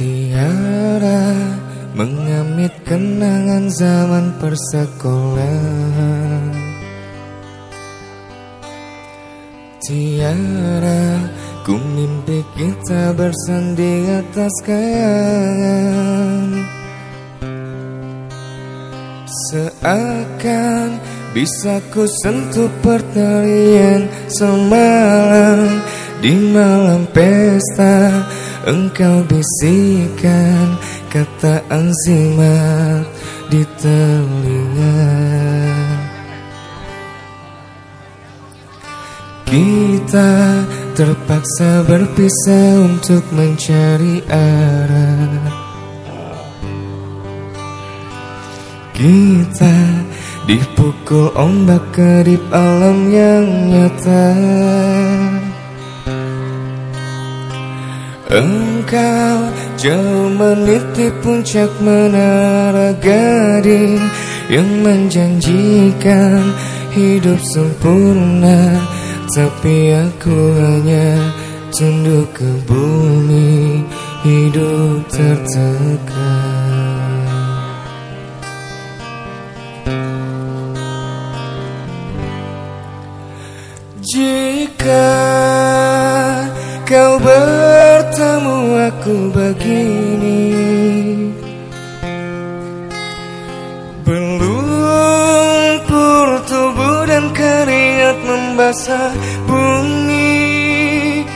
Tiara mengamit kenangan zaman persekolahan Tiara ku mimpi kita bersanding atas kayangan Seakan bisa ku sentuh pertalian semalam Di malam pesta Engkau bisikan kata anzimat di telinga. Kita terpaksa berpisah untuk mencari arah. Kita dipukul ombak kedip alam yang nyata Engkau jauh meniti puncak menara gading Yang menjanjikan hidup sempurna. Tapi aku hanya tunduk ke bumi Hidup tertekan. Jika kau ber begini. Berlumpur tubuh dan keringat membasah bumi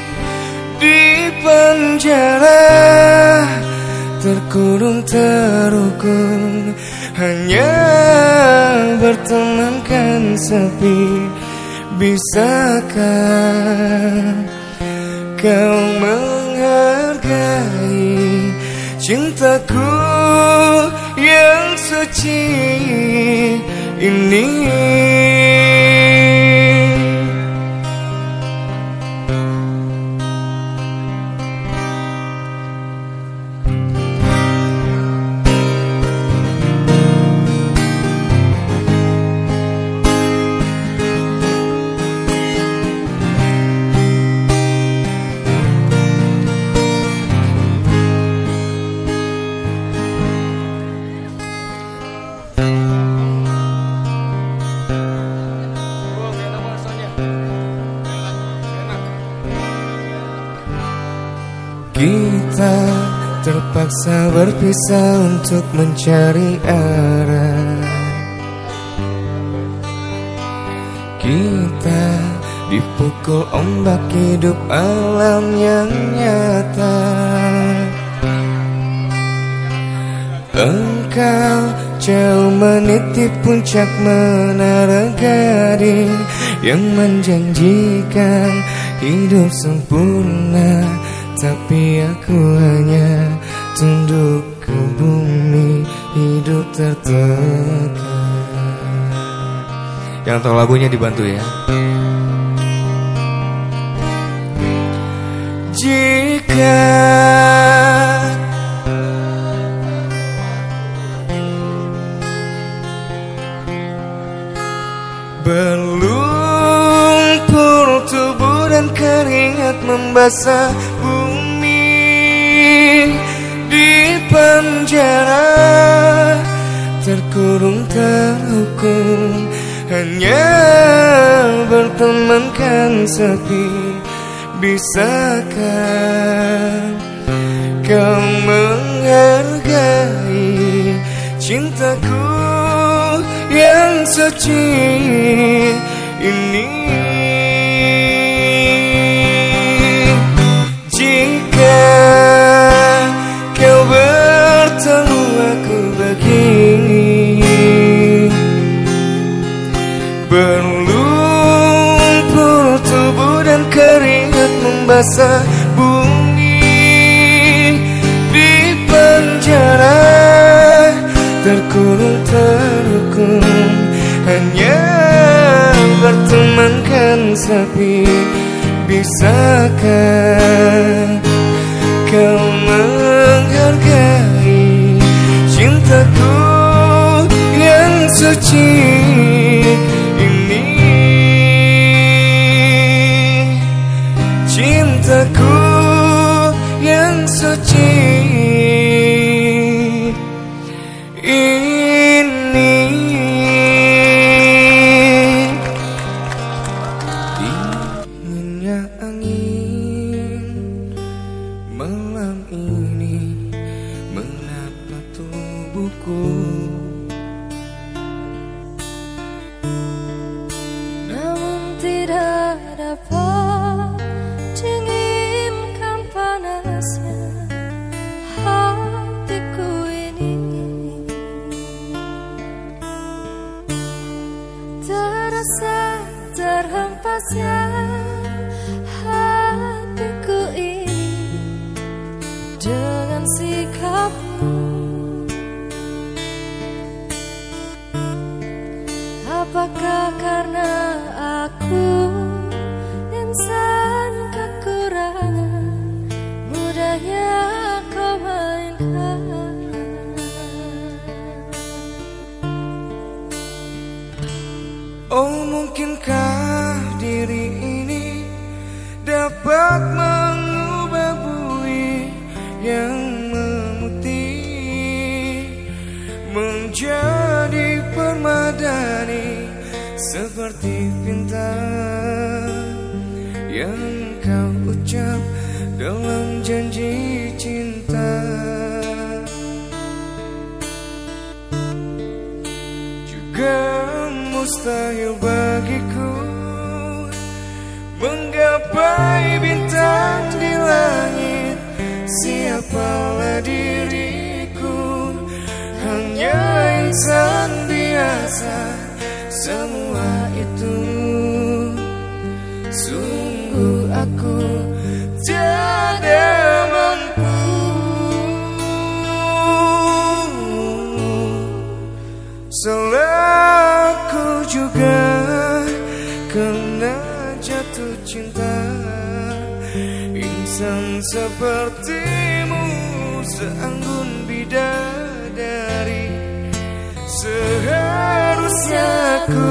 Di penjara. Terkurung terukun Hanya bertemankan sepi. Bisakah kau menghargai cintaku yang suci ini berpisah untuk mencari arah. Kita dipukul ombak hidup alam yang nyata. Engkau jauh meniti puncak menara gading Yang menjanjikan hidup sempurna. Tapi aku hanya tunduk ke bumi Hidup tertekan. Yang tahu lagunya dibantu ya. Jika Berlumpur tubuh dan keringat membasah penjara Terkurung terhukum Hanya bertemankan sepi. Bisakah kau menghargai Cintaku yang suci? Ini bumi Di penjara. Terkurung terhukum Hanya bertemankan sepi Bisakah kau menghargai cintaku yang suci Mungkinkah diri ini dapat mengubah bui yang memutih menjadi permadani seperti pinta yang kau ucap dalam janji cinta? Juga mustahil bintang di langit Siapalah diriku? Hanya insan biasa. Sepertimu seanggun bidadari. Seharusnya ku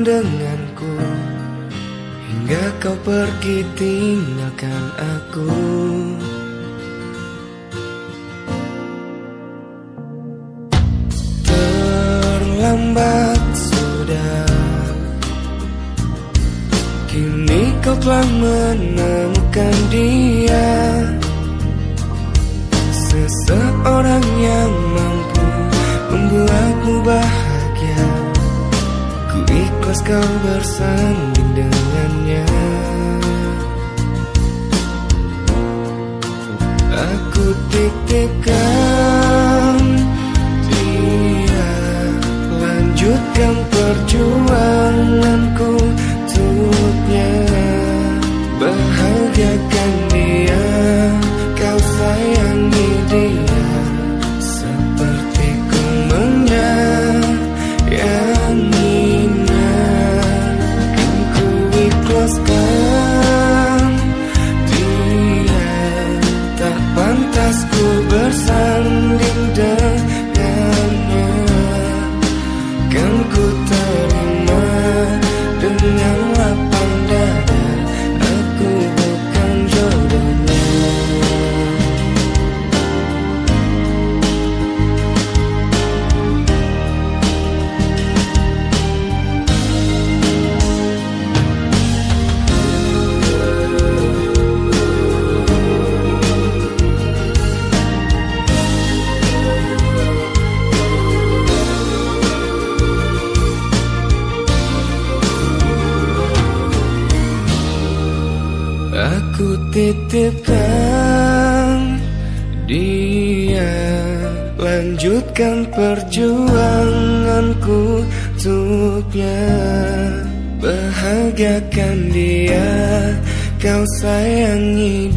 denganku Hingga kau pergi tinggalkan aku. titipkan. Dia Lanjutkan perjuanganku untuknya. Bahagiakan dia Kau sayangi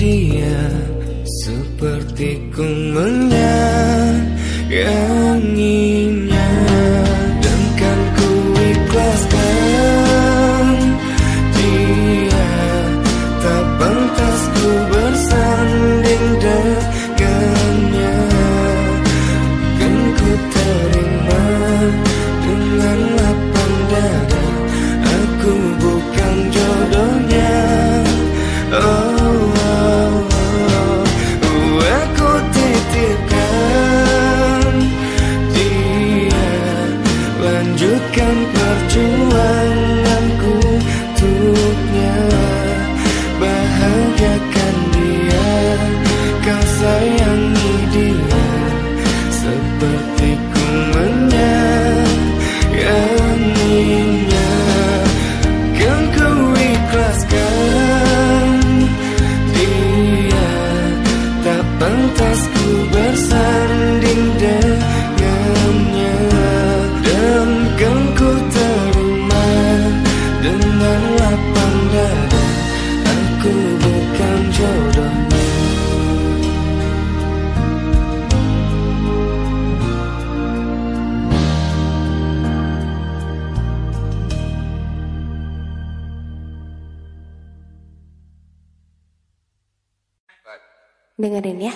Dengerin ya.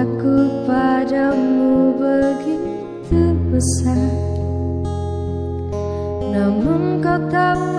cintaku padamu begitu besar. Namun kau tak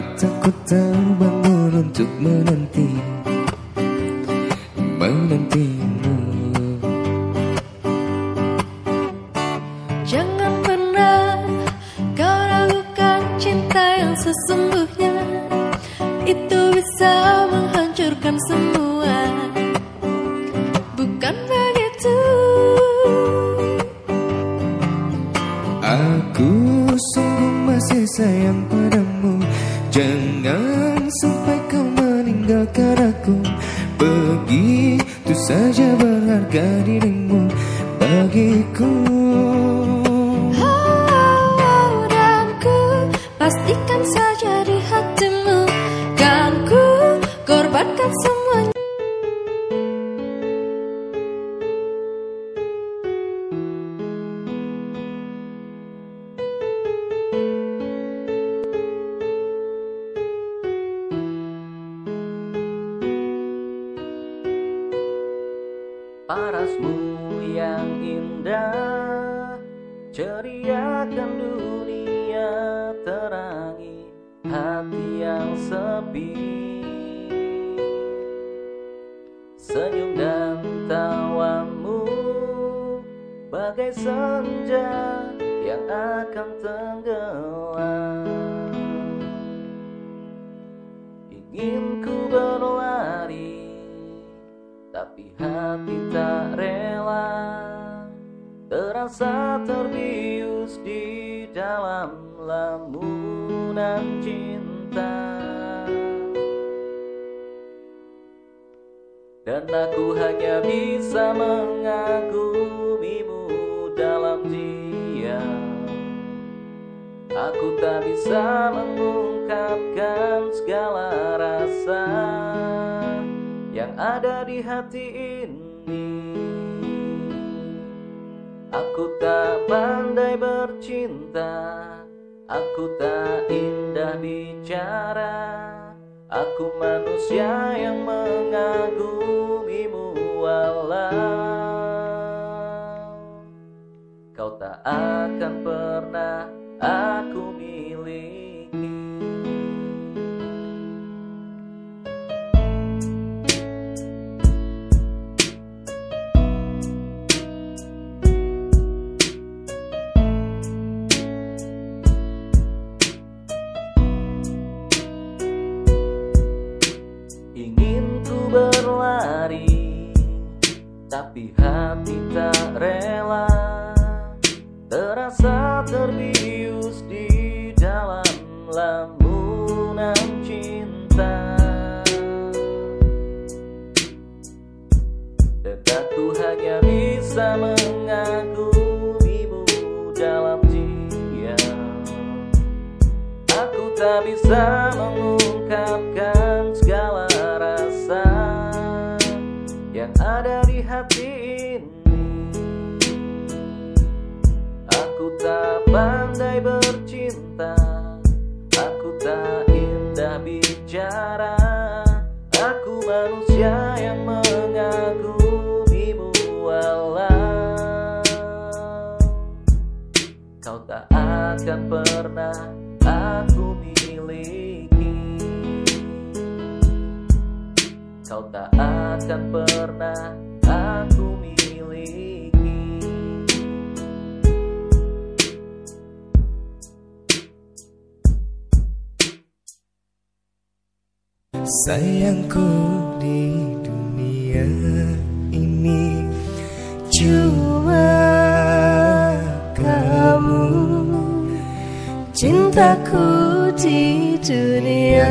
Mataku terbangun untuk menanti Menantimu. Jangan pernah kau ragukan cinta yang sesungguhnya. Itu bisa menghancurkan semua. Hanya bisa mengagumimu dalam diam Aku tak bisa mengungkapkan segala rasa yang ada di hati ini. Aku tak pandai bercinta Aku tak indah bicara. Aku manusia yang mengagumimu walau Kau tak akan pernah aku Tapi hati tak rela. Terasa terbius di dalam lamunan cinta. Dan aku hanya bisa mengagumimu dalam diam Aku tak bisa mengungkapkan bicara Aku manusia yang mengagumimu walau Kau tak akan pernah aku miliki. Kau tak akan pernah Sayangku di dunia ini Cuma kamu. Cintaku di dunia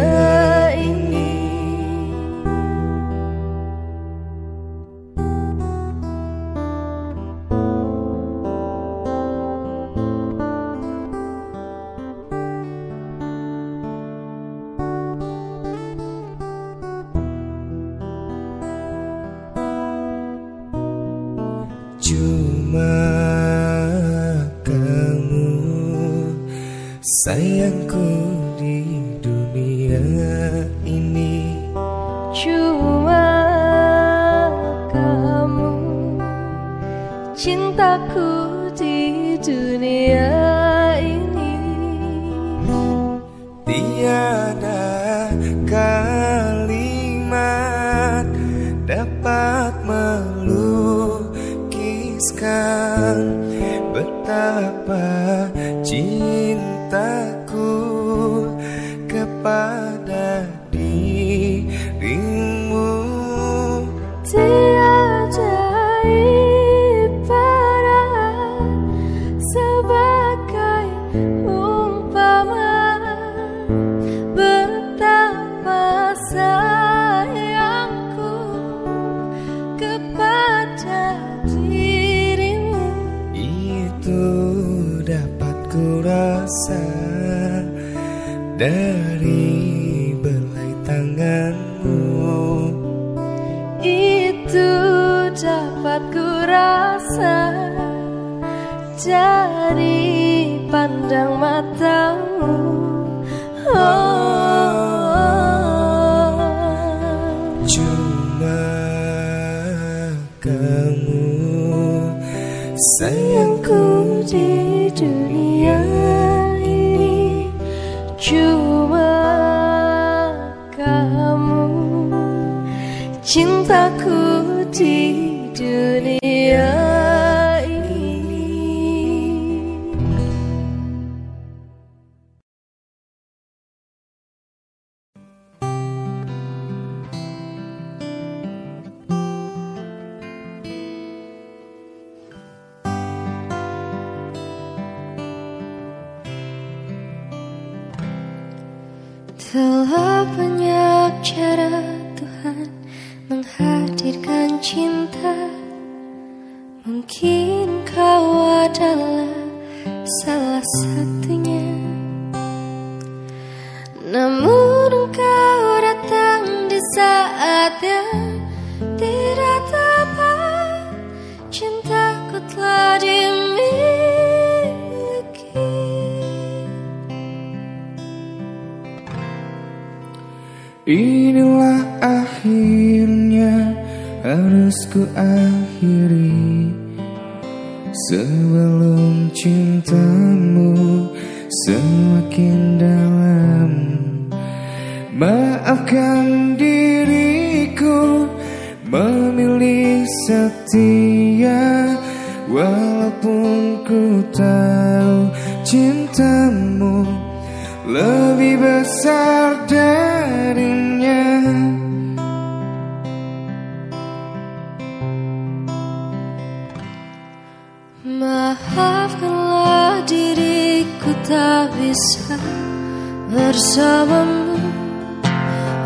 ku rasa dari pandang matamu. bisa bersamamu.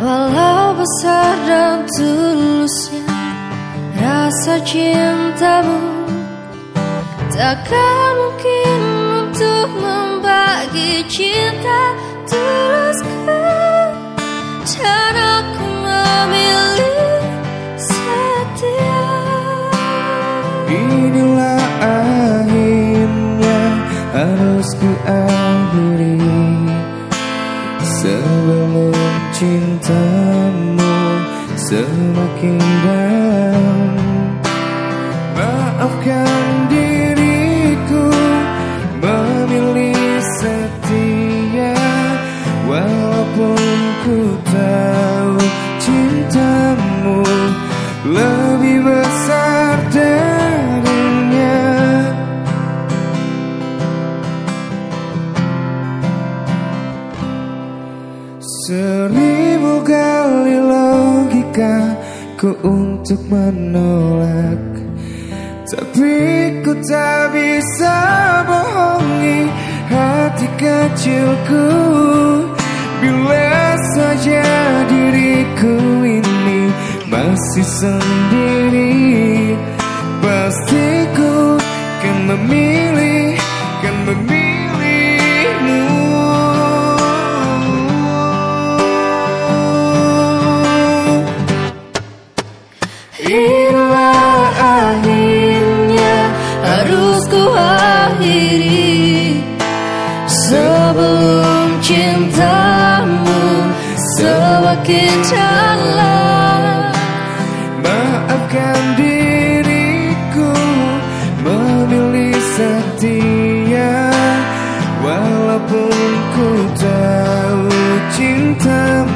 Walau besar dan tulusnya rasa cintamu Takkan mungkin untuk membagi cinta. Tulusku Dan aku memilih aku untuk menolak. Tapi ku tak bisa bohongi hati kecilku. Bila saja diriku ini masih sendiri Pasti ku kan memilih salah Maafkan diriku Memilih setia. Walaupun ku tahu cintamu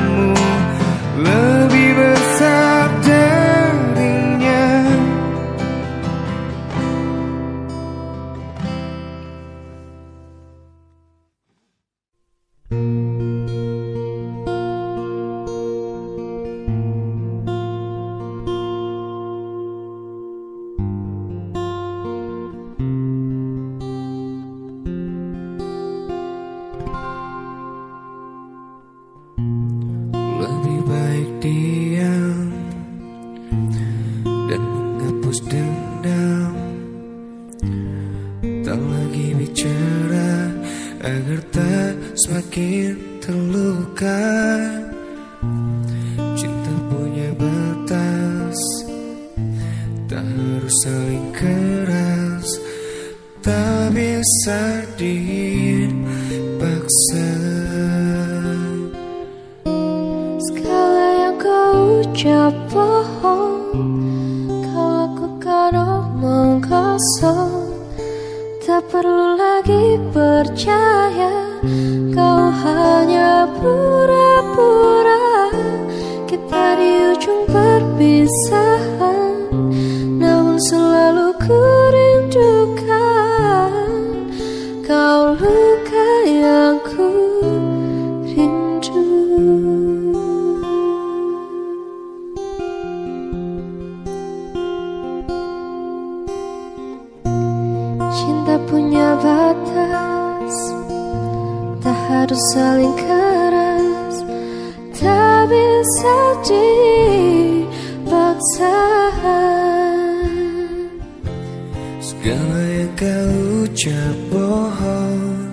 Segala yang kau ucap bohong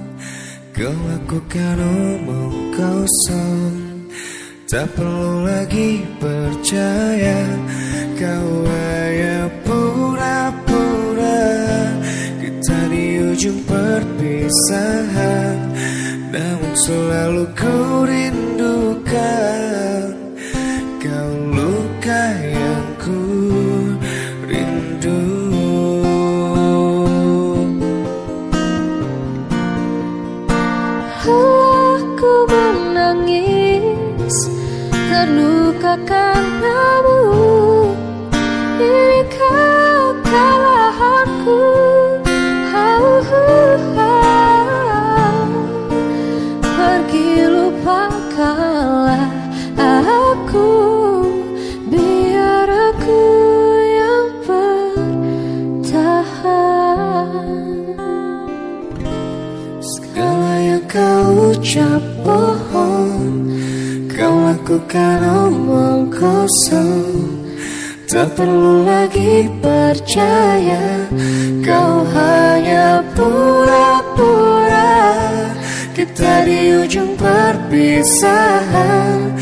Kau lakukan omong kosong Tak perlu lagi percaya Kau hanya pura-pura. Kita di ujung perpisahan Namun selalu ku rindukan Terluka karenamu Ini kau kalahanku Hau, hau. Pergi lupakanlah aku Biar aku yang bertahan Segala yang kau ucap bohong Kau lakukan kosong. Tak perlu lagi percaya Kau hanya pura-pura. Kita di ujung perpisahan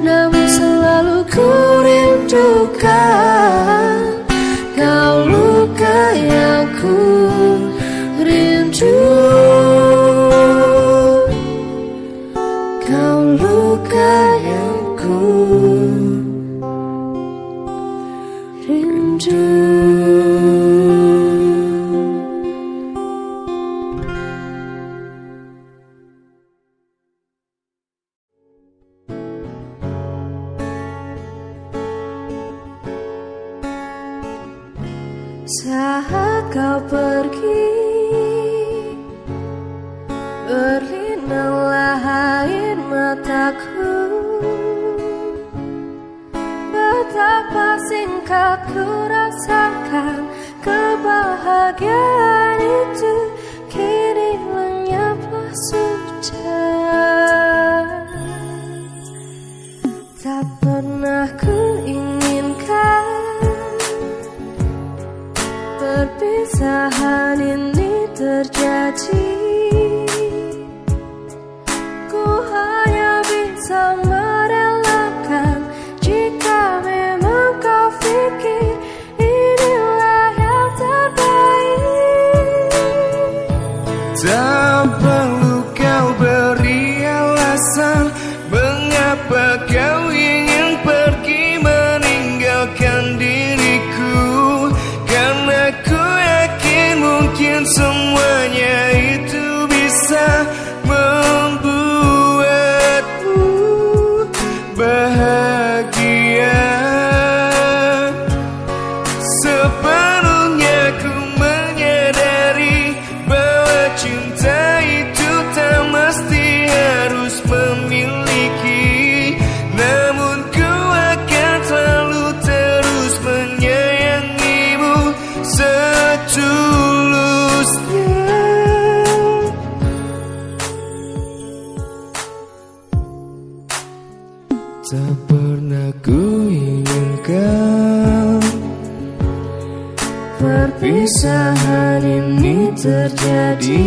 Namun selalu ku rindukan. Kau luka yang ku Saat kau pergi Berlinanglah air mataku. Betapa singkat ku rasakan Kebahagiaan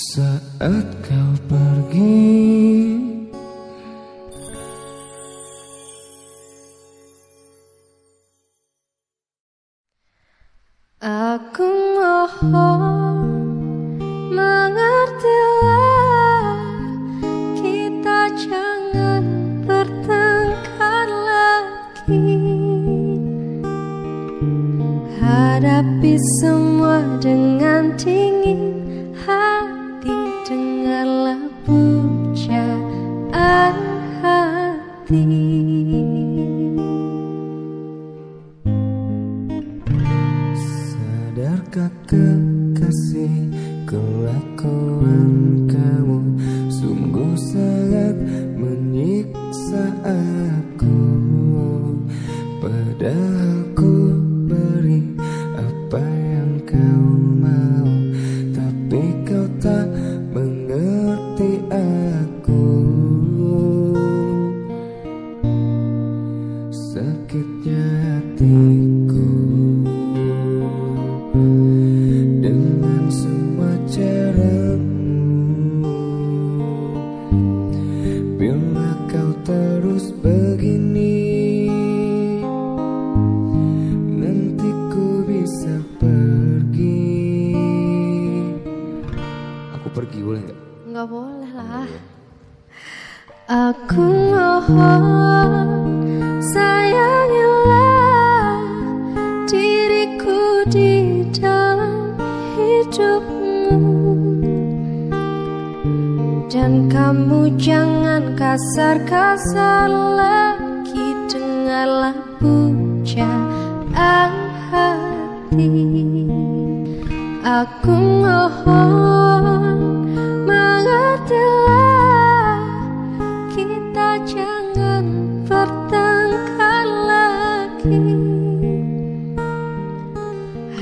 Saat kau pergi Aku mohon mengertilah kita jangan bertengkar lagi.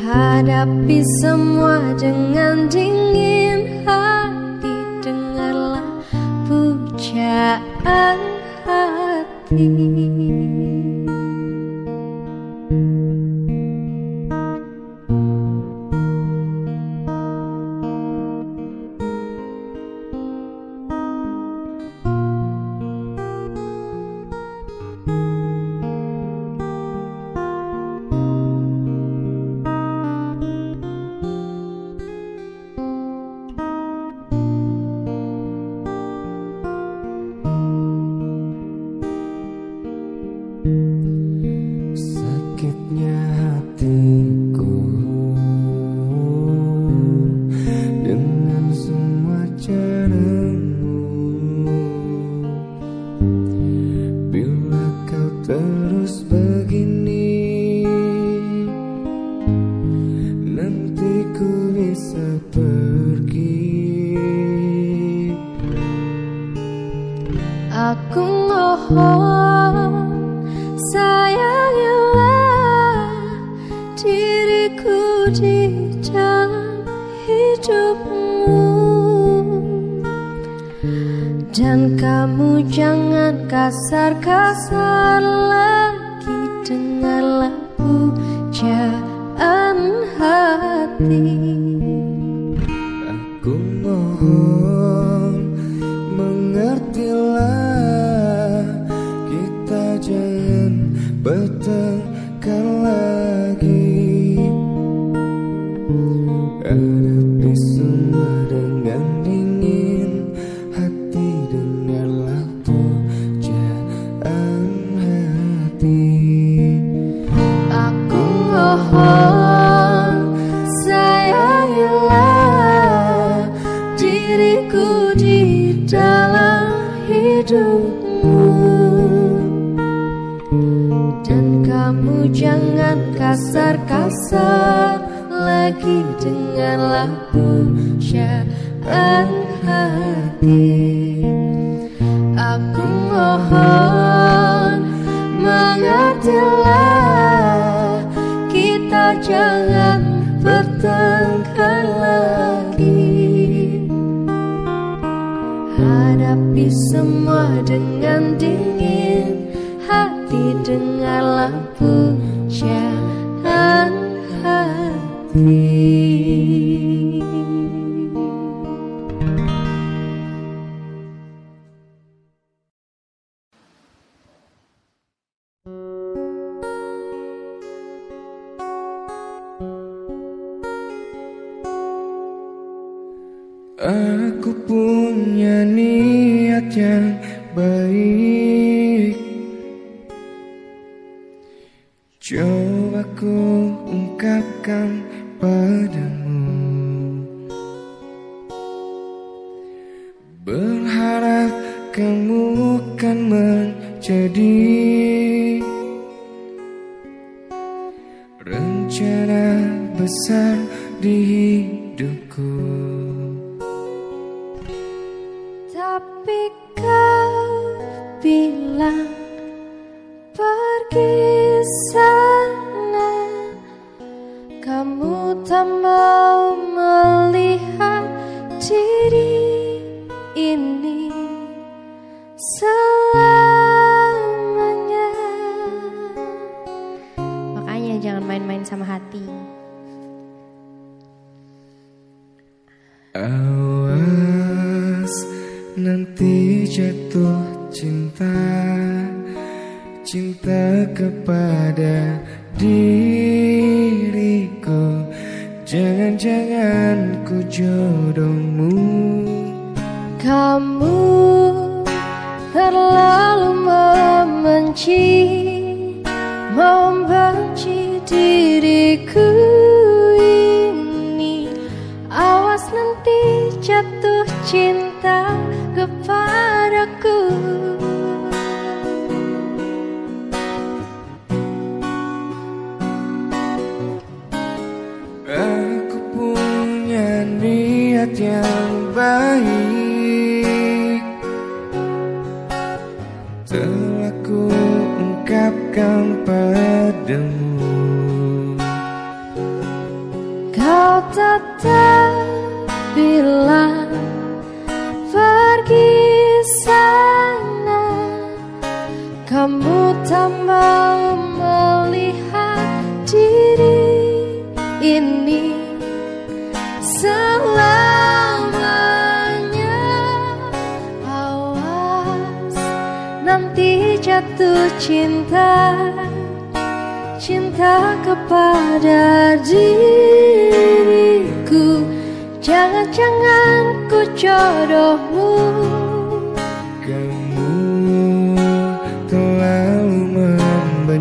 Hadapi semua dengan dingin hati Dengarlah pujaan hati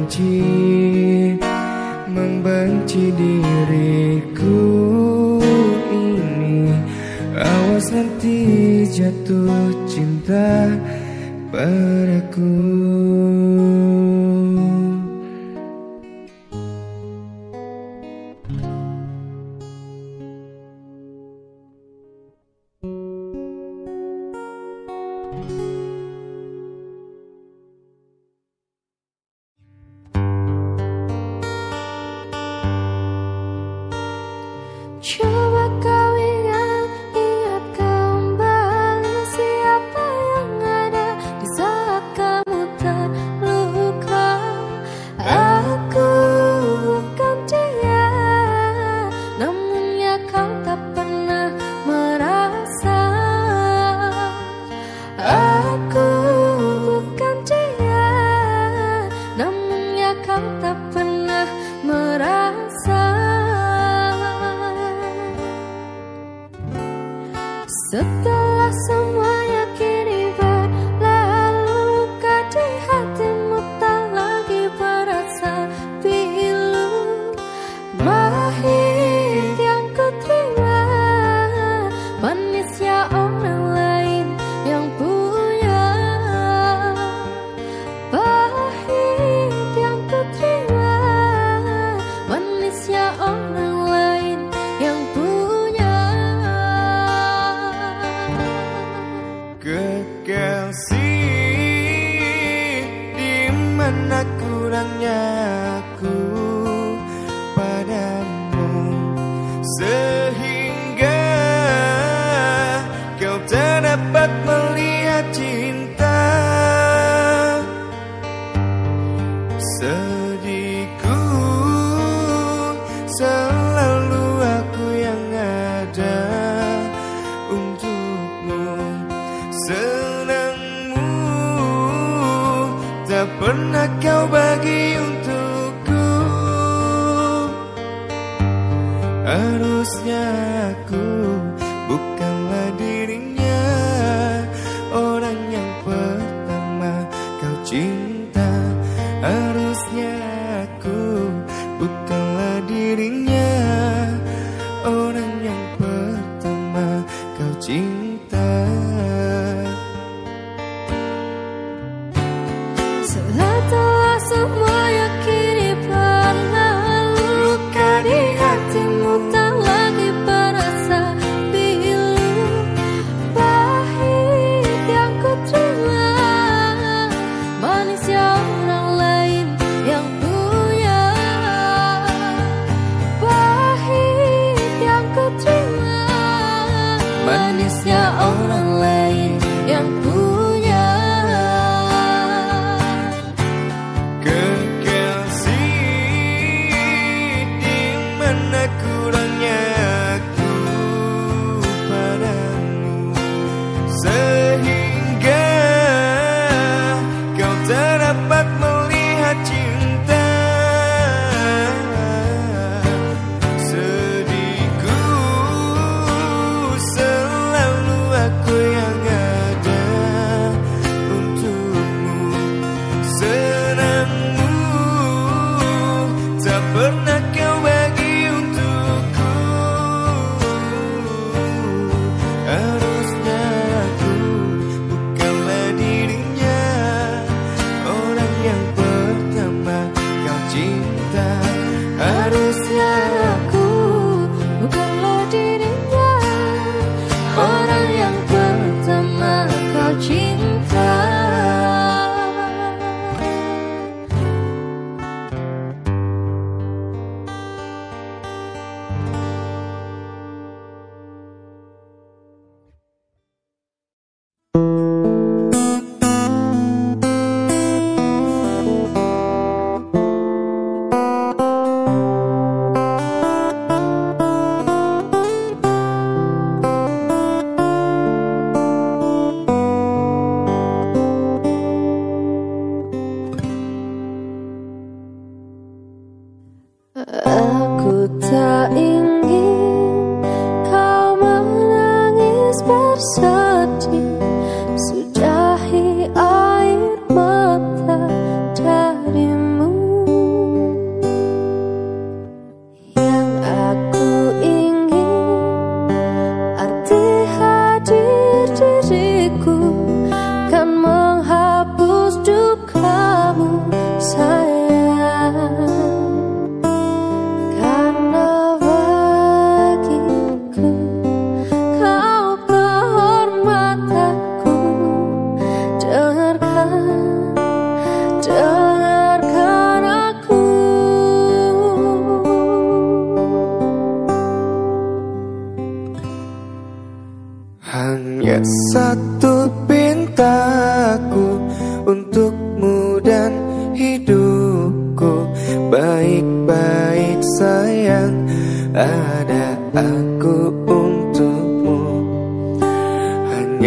membenci Membenci diriku ini. Awas nanti jatuh cinta padaku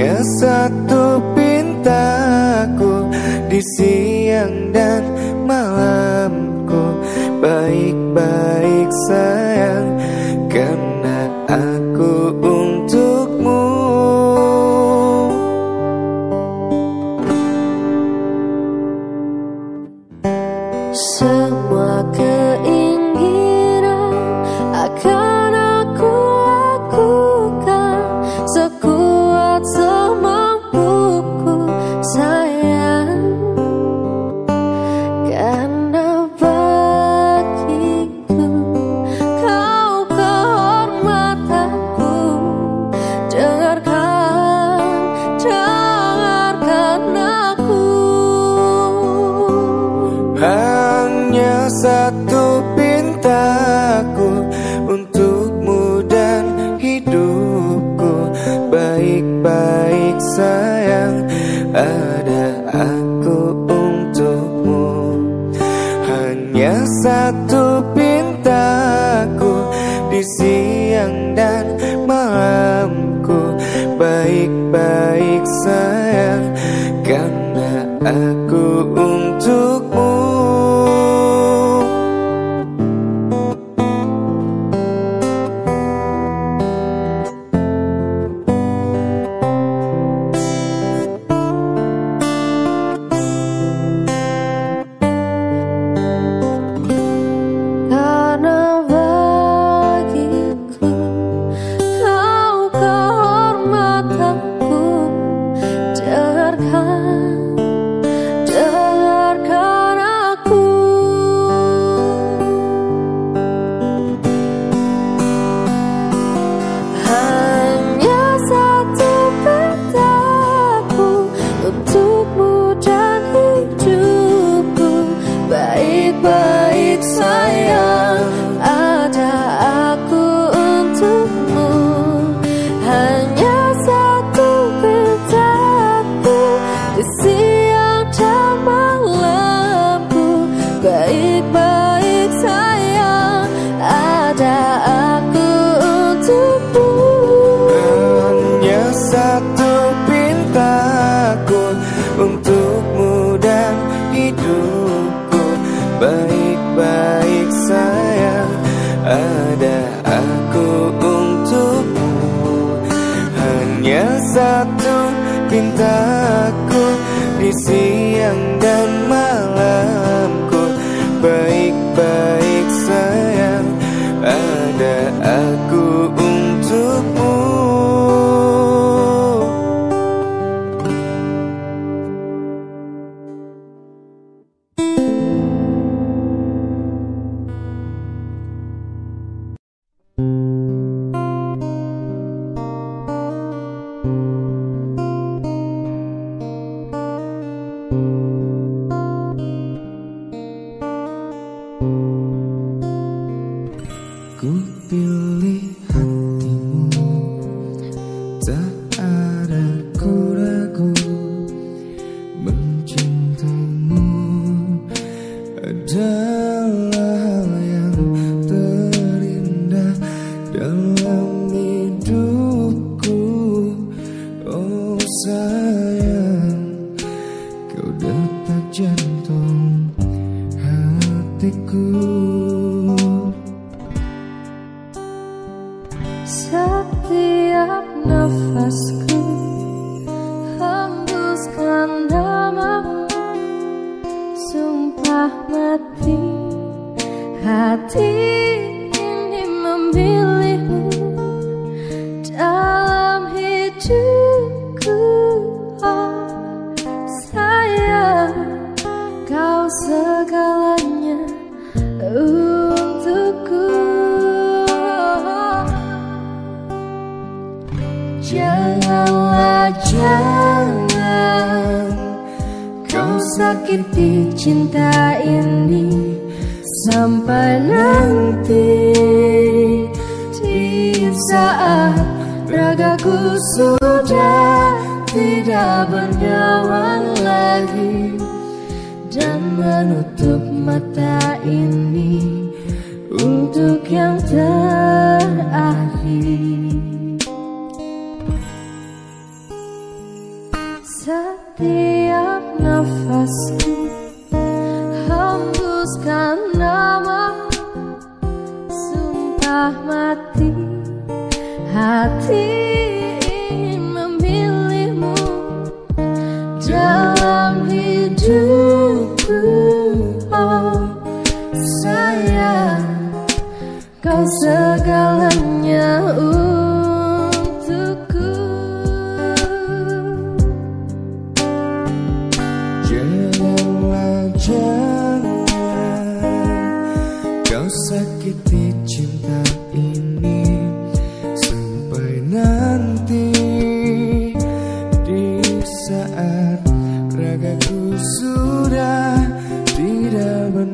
Hanya satu pintaku di siang dan malamku. Baik-baik sayang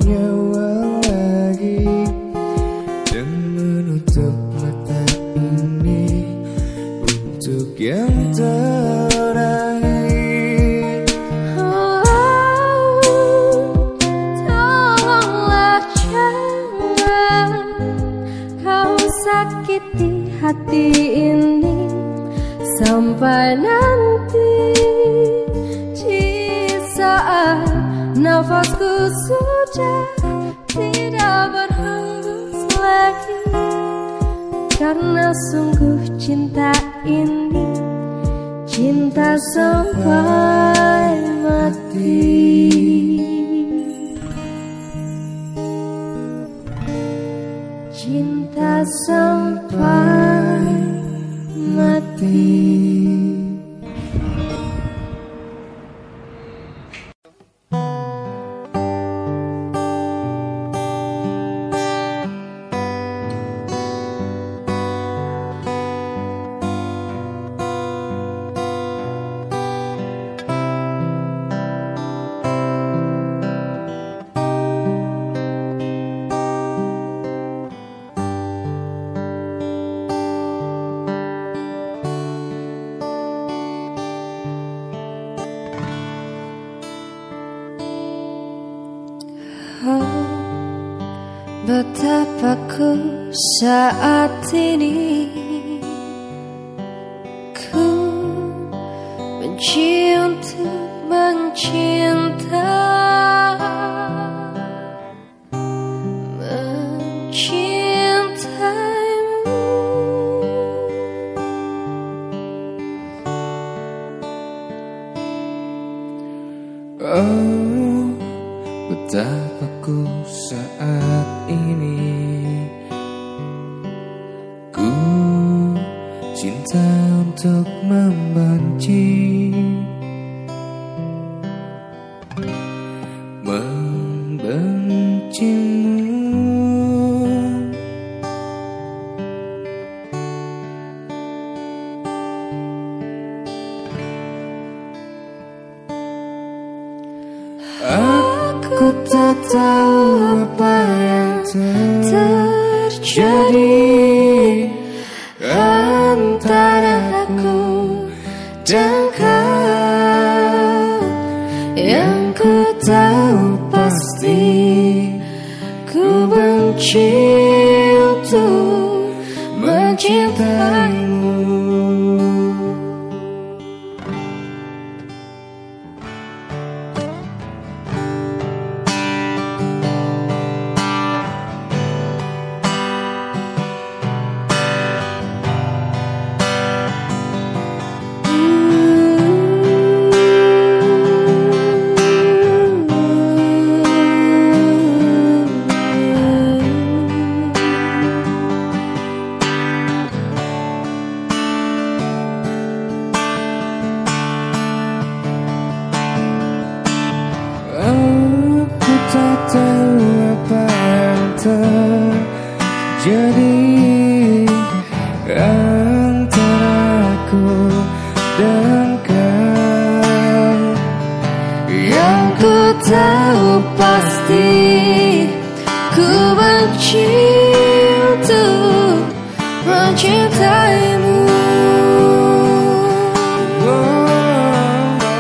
nyawa lagi. Dan menutup mata ini Untuk yang terakhir. Oh, Tolonglah jangan Kau sakiti hati ini Sampai nanti Karena sungguh cinta ini Cinta sampai mati saat ini Ku benci untuk mencinta Mencintaimu. Oh, betapa ku saat ini cinta untuk membenci